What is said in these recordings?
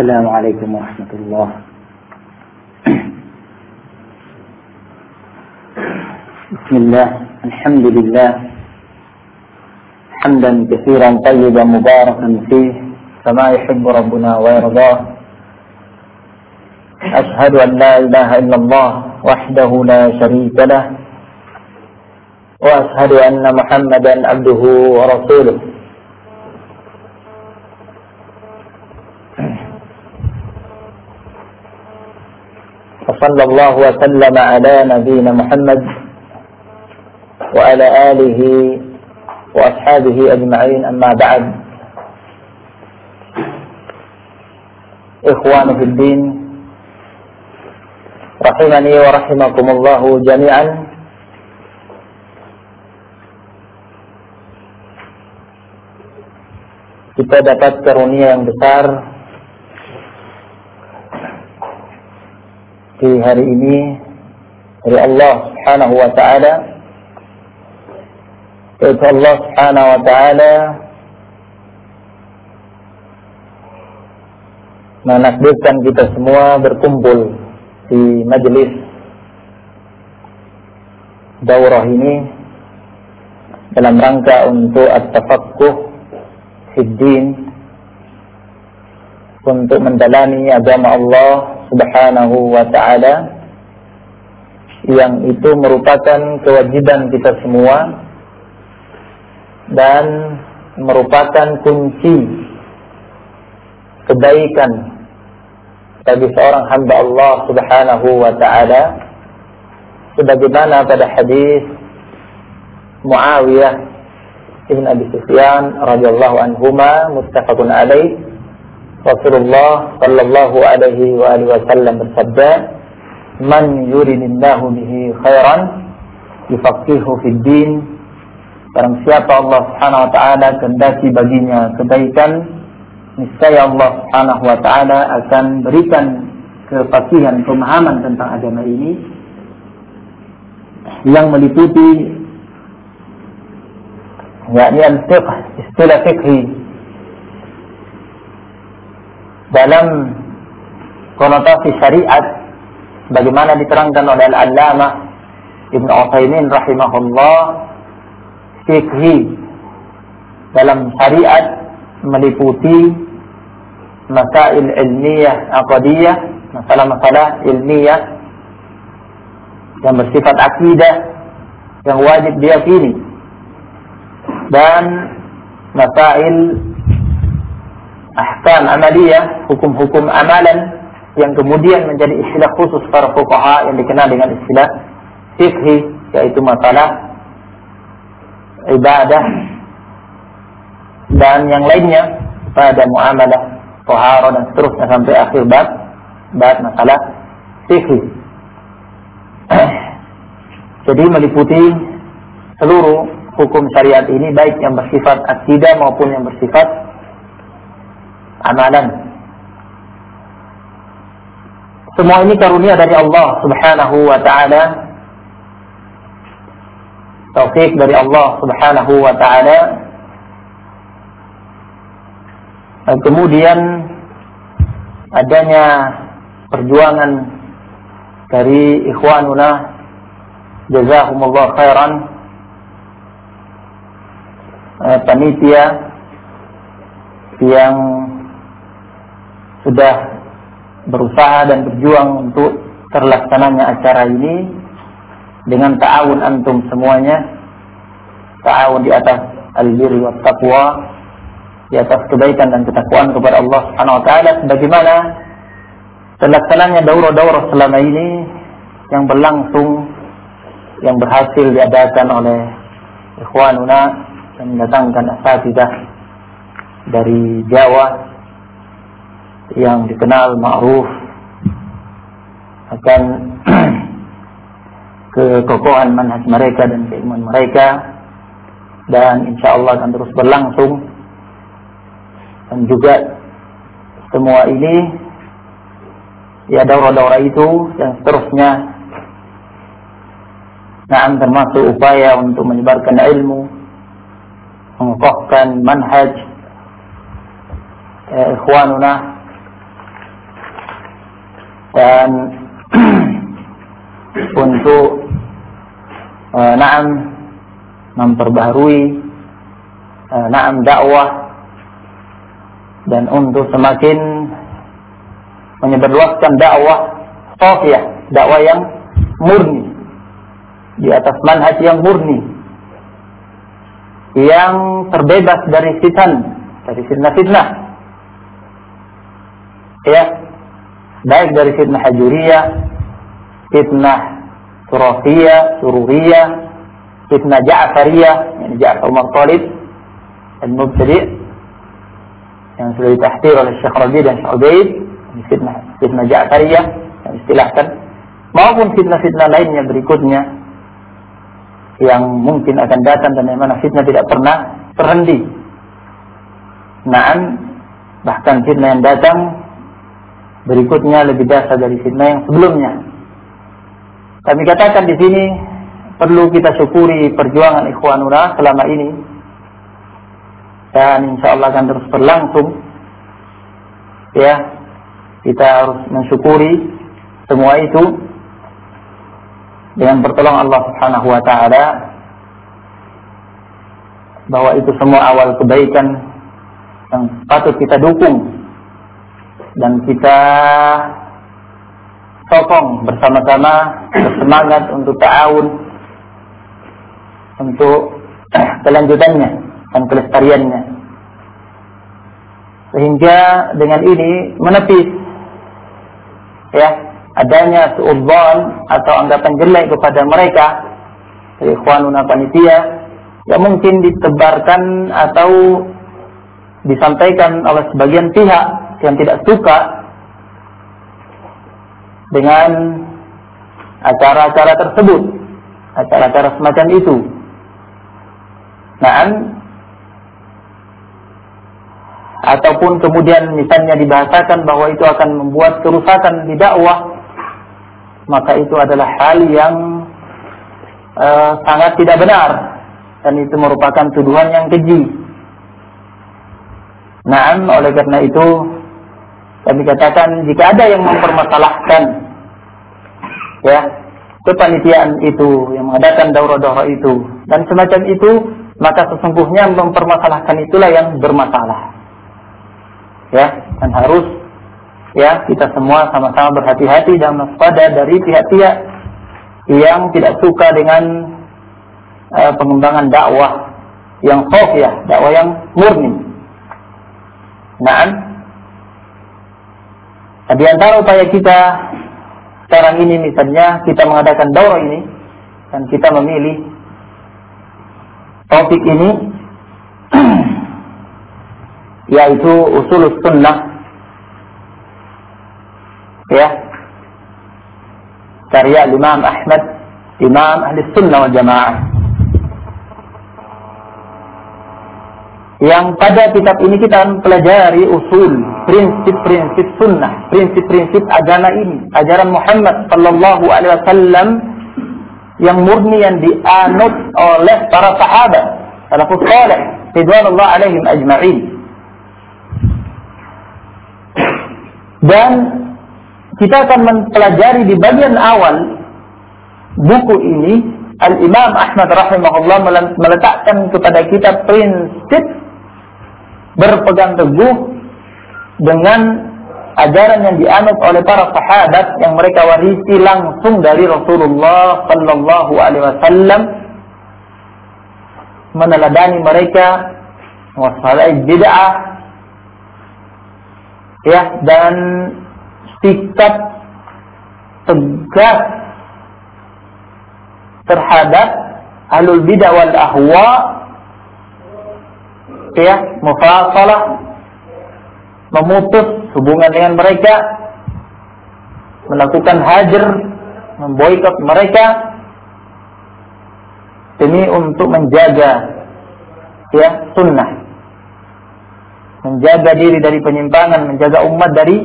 السلام عليكم ورحمة الله. بسم الله. الحمد لله. حمدا كثيرا طيبا مباركا فيه. كما يحب ربنا ويرضاه. أشهد أن لا إله إلا الله وحده لا شريك له. وأشهد أن محمدا عبده ورسوله. وصلى الله وسلم على نبينا محمد وعلى آله وأصحابه أجمعين. أما بعد إخوان في الدين رحمني ورحمكم الله جميعا. Kita dapat karunia yang besar di hari ini dari Allah Subhanahu wa taala. Yaitu Allah Subhanahu wa taala menakdirkan kita semua berkumpul di majelis daurah ini dalam rangka untuk at-tafaqquh fiddin untuk mendalami agama Allah Subhanahu wa taala yang itu merupakan kewajiban kita semua dan merupakan kunci kebaikan bagi seorang hamba Allah Subhanahu wa taala. Sebagaimana pada hadis Muawiyah ibn Abi Sufyan radhiyallahu anhuma muttafaqun alaih Rasulullah sallallahu alaihi wa alihi wasallam bersabda man yuridillahu bihi khairan yufaqihu fid din. Barang siapa Allah Subhanahu wa taala kehendaki baginya kebaikan niscaya Allah Subhanahu wa taala akan berikan kepastian pemahaman tentang agama ini yang meliputi yakni al-fiqh istilah fikhi dalam konotasi syariat bagaimana diterangkan oleh al-allamah Ibn Utsaimin rahimahullah fikhi dalam syariat meliputi masail ilmiah aqadiyah masalah-masalah ilmiah yang bersifat akidah yang wajib diyakini dan masail ahkam amaliyah hukum-hukum amalan yang kemudian menjadi istilah khusus para fuqaha yang dikenal dengan istilah fikhi yaitu masalah ibadah dan yang lainnya pada muamalah tohara dan seterusnya sampai akhir bab bab masalah fikih. Jadi meliputi seluruh hukum syariat ini baik yang bersifat akidah maupun yang bersifat amalan. Semua ini karunia dari Allah Subhanahu wa taala. Taufik dari Allah Subhanahu wa taala. Kemudian adanya perjuangan dari ikhwanuna jazakumullah khairan panitia yang sudah berusaha dan berjuang untuk terlaksananya acara ini dengan ta'awun antum semuanya. Ta'awun di atas al-birri wa taqwa di atas kebaikan dan ketakwaan kepada Allah Subhanahu wa taala. Sebagaimana terlaksananya daurah-daurah selama ini yang berlangsung yang berhasil diadakan oleh ikhwanuna yang mendatangkan asatidah dari Jawa yang dikenal ma'ruf akan kekokohan manhaj mereka dan keimanan mereka. Dan insya Allah akan terus berlangsung. Dan juga semua ini ya daurah-daurah itu yang seterusnya. Nah termasuk upaya untuk menyebarkan ilmu mengokohkan manhaj eh, ikhwanuna dan untuk uh, naam memperbaharui uh, naam dakwah dan untuk semakin menyebarluaskan dakwah sofia, dakwah yang murni di atas manhaj yang murni yang terbebas dari fitan, dari fitnah-fitnah. Ya, baik dari fitnah hajuriyah, fitnah surafiyah, sururiyah, fitnah ja'fariyah, yani Ja'far Umar Talib, al-mubtadi' yang sudah ditahtir oleh Syekh Rabi dan Syekh Ubaid, fitnah fitnah Ja'fariyah yang istilahkan maupun fitnah-fitnah lainnya berikutnya yang mungkin akan datang dan yang mana fitnah tidak pernah terhenti. Naam bahkan fitnah yang datang berikutnya lebih dasar dari fitnah yang sebelumnya. Kami katakan di sini perlu kita syukuri perjuangan ikhwanura selama ini dan insya Allah akan terus berlangsung. Ya, kita harus mensyukuri semua itu dengan pertolongan Allah Subhanahu wa taala bahwa itu semua awal kebaikan yang patut kita dukung dan kita sokong bersama-sama bersemangat untuk ta'awun untuk kelanjutannya dan kelestariannya. Sehingga dengan ini menepis ya adanya suudzon atau anggapan jelek kepada mereka ikhwanuna panitia yang mungkin ditebarkan atau disampaikan oleh sebagian pihak yang tidak suka dengan acara-acara tersebut, acara-acara semacam itu. Nah, ataupun kemudian misalnya dibahasakan bahwa itu akan membuat kerusakan di dakwah maka itu adalah hal yang uh, sangat tidak benar dan itu merupakan tuduhan yang keji. Nah, oleh karena itu kami katakan jika ada yang mempermasalahkan ya kepanitiaan itu yang mengadakan daurah-daurah itu dan semacam itu maka sesungguhnya mempermasalahkan itulah yang bermasalah ya dan harus ya kita semua sama-sama berhati-hati dan waspada dari pihak-pihak yang tidak suka dengan uh, pengembangan dakwah yang ya, dakwah yang murni. Nah, di antara upaya kita sekarang ini misalnya kita mengadakan dakwah ini dan kita memilih topik ini yaitu usul sunnah. Ya. Karya Imam Ahmad Imam Ahli Sunnah wal Jamaah yang pada kitab ini kita mempelajari usul prinsip-prinsip sunnah prinsip-prinsip agama ini. Ajaran Muhammad sallallahu alaihi wasallam yang murni yang dianut oleh para sahabat salafus saleh ridwanullah alaihim ajma'in. Dan kita akan mempelajari di bagian awal buku ini Al-Imam Ahmad rahimahullah meletakkan kepada kita prinsip berpegang teguh dengan ajaran yang dianut oleh para sahabat yang mereka warisi langsung dari Rasulullah sallallahu alaihi wasallam meneladani mereka wasfalai bid'ah ya dan sikap tegas terhadap alul bidah wal ahwa ya mufasalah memutus hubungan dengan mereka melakukan hajar memboikot mereka demi untuk menjaga ya sunnah menjaga diri dari penyimpangan menjaga umat dari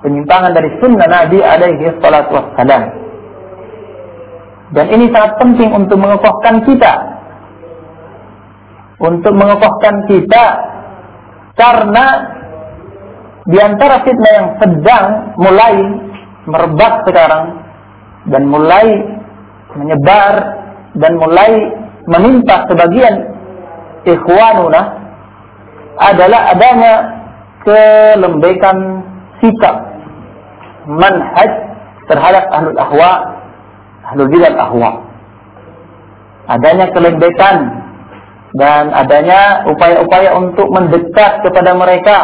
penyimpangan dari sunnah Nabi alaihi salatu wassalam. Dan ini sangat penting untuk mengokohkan kita. Untuk mengokohkan kita karena di antara fitnah yang sedang mulai merebak sekarang dan mulai menyebar dan mulai menimpa sebagian ikhwanuna adalah adanya kelembekan sikap manhaj terhadap ahlul ahwa ahlul bidah ahwa adanya kelembekan dan adanya upaya-upaya untuk mendekat kepada mereka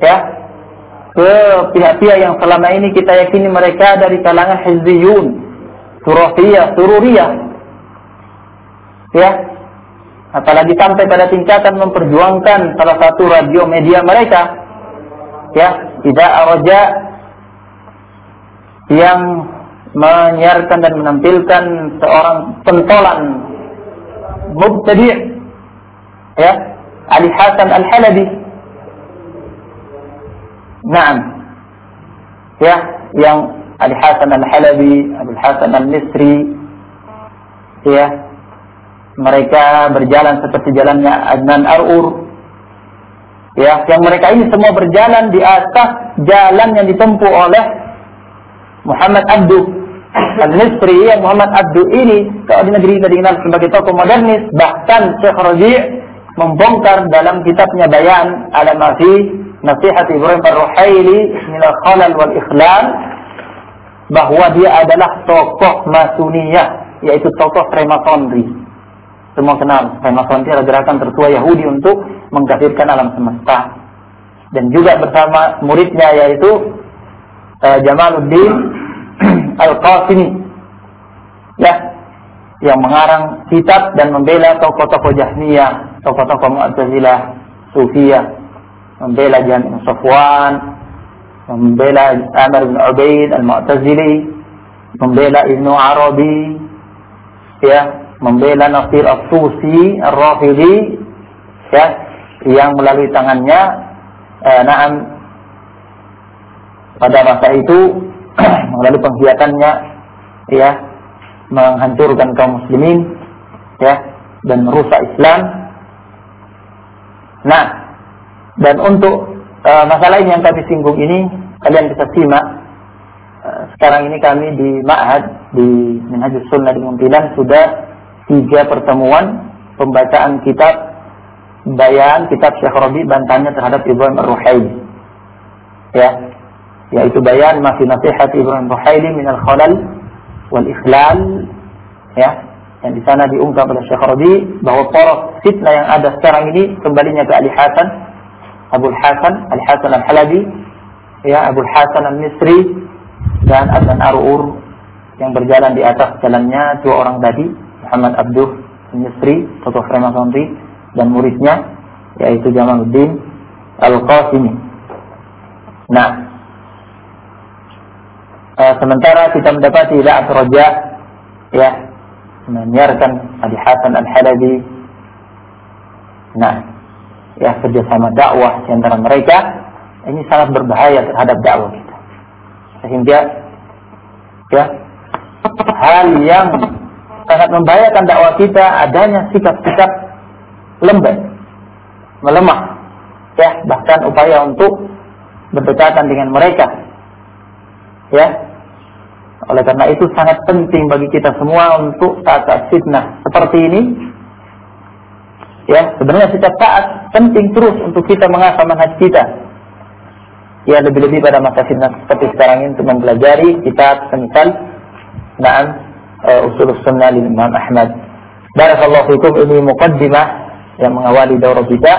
ya ke pihak-pihak yang selama ini kita yakini mereka dari kalangan hizbiyun surafiyah sururiyah ya. Apalagi sampai pada tingkatan memperjuangkan salah satu radio media mereka ya tidak araja yang menyiarkan dan menampilkan seorang pentolan mubtadi' ya. Ali Hasan Al-Halabi. Naam. Ya. Yang Ali Hasan Al-Halabi Abu Hasan Al-Misri. Ya. Mereka berjalan seperti jalannya Adnan Arur. Ya. Yang mereka ini semua berjalan di atas jalan yang ditempuh oleh Muhammad Abdu Al-Misri yang Muhammad Abdu ini kalau di negeri kita dikenal sebagai tokoh modernis bahkan Syekh Raji' membongkar dalam kitabnya Bayan ala Mafi Nasihat Ibrahim Ar-Ruhaili min al-khalal wal ikhlal bahwa dia adalah tokoh Masuniyah yaitu tokoh Freemasonry semua kenal Freemason adalah gerakan tertua Yahudi untuk mengkafirkan alam semesta. Dan juga bersama muridnya yaitu uh, Jamaluddin Al-Qasimi. Ya, yang mengarang kitab dan membela tokoh-tokoh Jahmiyah, tokoh-tokoh Mu'tazilah, Sufiyah, membela Jan Safwan, membela Amr bin Ubaid Al-Mu'tazili, membela Ibnu Arabi, ya, membela Nasir As-Susi Ar-Rafidi ya yang melalui tangannya eh, naam pada masa itu melalui pengkhiatannya ya menghancurkan kaum muslimin ya dan merusak Islam. Nah, dan untuk uh, masalah ini yang kami singgung ini kalian bisa simak uh, sekarang ini kami di Ma'had di Minhajus Sunnah di Muntilan sudah tiga pertemuan pembacaan kitab bayan kitab Syekh Rabi bantahannya terhadap Ibrahim Ar-Ruhaili ya yaitu bayan masih nasihat Ibrahim Ar-Ruhaili min al-khalal wal ikhlal ya yang di sana diungkap oleh Syekh Rabi bahwa poros fitnah yang ada sekarang ini kembalinya ke Ali Hasan Abu Hasan Ali Hasan Al-Halabi ya Abu Hasan Al-Misri dan Adnan Arur yang berjalan di atas jalannya dua orang tadi Muhammad Abduh Misri, tokoh Freemasonry dan muridnya yaitu Jamaluddin Al-Qasimi. Nah, eh, sementara kita mendapati La'at Raja ya menyiarkan Adi Hasan Al-Halabi. Nah, ya kerjasama dakwah di antara mereka ini sangat berbahaya terhadap dakwah kita. Sehingga ya hal yang sangat membahayakan dakwah kita adanya sikap-sikap lembek, melemah, ya bahkan upaya untuk berdekatan dengan mereka, ya. Oleh karena itu sangat penting bagi kita semua untuk saat-saat fitnah. Seperti ini, ya sebenarnya setiap saat penting terus untuk kita mengasah manhaj kita, ya lebih-lebih pada masa fitnah seperti sekarang ini untuk mempelajari kitab semisal Naam uh, usul sunnah Imam Ahmad. Barakallahu fikum ini muqaddimah yang mengawali daurah kita